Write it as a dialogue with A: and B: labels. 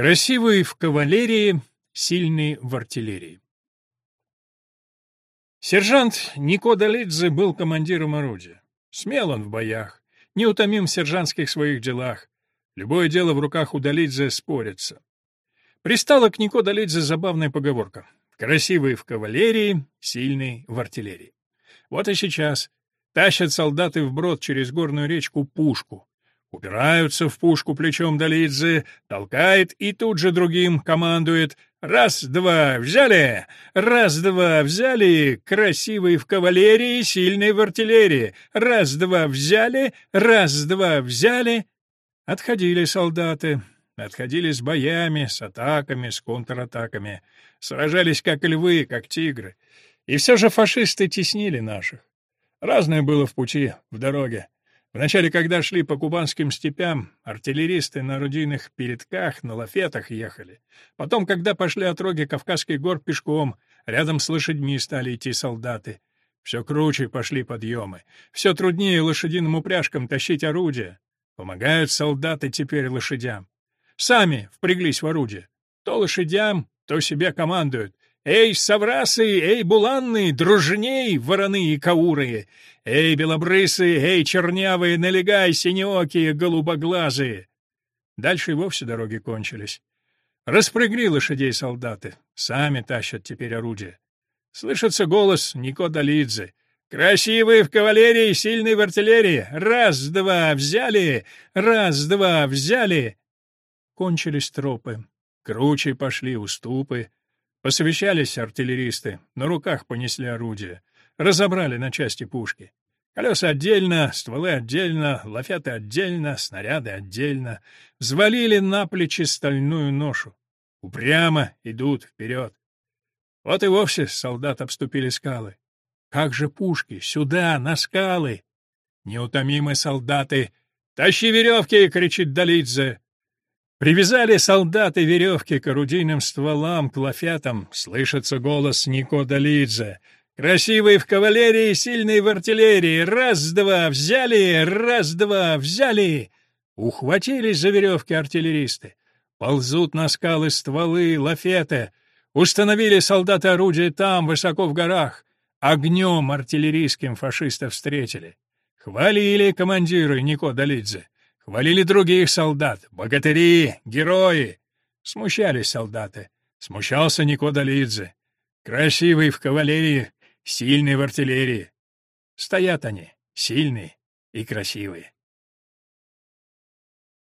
A: Красивый в кавалерии, сильный в артиллерии. Сержант Нико Долидзе был командиром орудия. Смел он в боях, неутомим в сержантских своих делах. Любое дело в руках у Долидзе спорится. Пристала к Нико Долидзе забавная поговорка. Красивый в кавалерии, сильный в артиллерии. Вот и сейчас. Тащат солдаты вброд через горную речку пушку. Упираются в пушку плечом Долидзе, толкает и тут же другим командует. Раз-два, взяли! Раз-два, взяли! Красивый в кавалерии, сильный в артиллерии. Раз-два, взяли! Раз-два, взяли! Отходили солдаты. Отходили с боями, с атаками, с контратаками. Сражались как львы, как тигры. И все же фашисты теснили наших. Разное было в пути, в дороге. Вначале, когда шли по кубанским степям, артиллеристы на орудийных передках, на лафетах ехали. Потом, когда пошли отроги Кавказских гор пешком, рядом с лошадьми стали идти солдаты. Все круче пошли подъемы. Все труднее лошадиным упряжкам тащить орудия. Помогают солдаты теперь лошадям. Сами впряглись в орудие. То лошадям, то себе командуют. «Эй, соврасы! Эй, буланные! Дружней, вороны и кауры! Эй, белобрысые! Эй, чернявые! Налегай, синеокие, голубоглазые!» Дальше и вовсе дороги кончились. Распрягли лошадей солдаты. Сами тащат теперь орудие. Слышится голос Нико Долидзе. «Красивые в кавалерии, сильные в артиллерии! Раз-два, взяли! Раз-два, взяли!» Кончились тропы. Круче пошли уступы. Посовещались артиллеристы, на руках понесли орудия, разобрали на части пушки. Колеса отдельно, стволы отдельно, лафеты отдельно, снаряды отдельно. Взвалили на плечи стальную ношу. Упрямо идут вперед. Вот и вовсе солдат обступили скалы. Как же пушки? Сюда, на скалы! Неутомимые солдаты. «Тащи веревки!» — кричит Долидзе. Привязали солдаты веревки к орудийным стволам, к лафетам. Слышится голос Нико Долидзе. «Красивый в кавалерии, сильный в артиллерии! Раз-два, взяли! Раз-два, взяли!» Ухватились за веревки артиллеристы. Ползут на скалы стволы, лафеты. Установили солдаты орудия там, высоко в горах. Огнем артиллерийским фашистов встретили. Хвалили командиры Нико Долидзе. Хвалили других солдат, богатыри, герои. Смущались солдаты. Смущался Нико Долидзе. Красивый в кавалерии, сильный в артиллерии. Стоят они, сильные и красивые.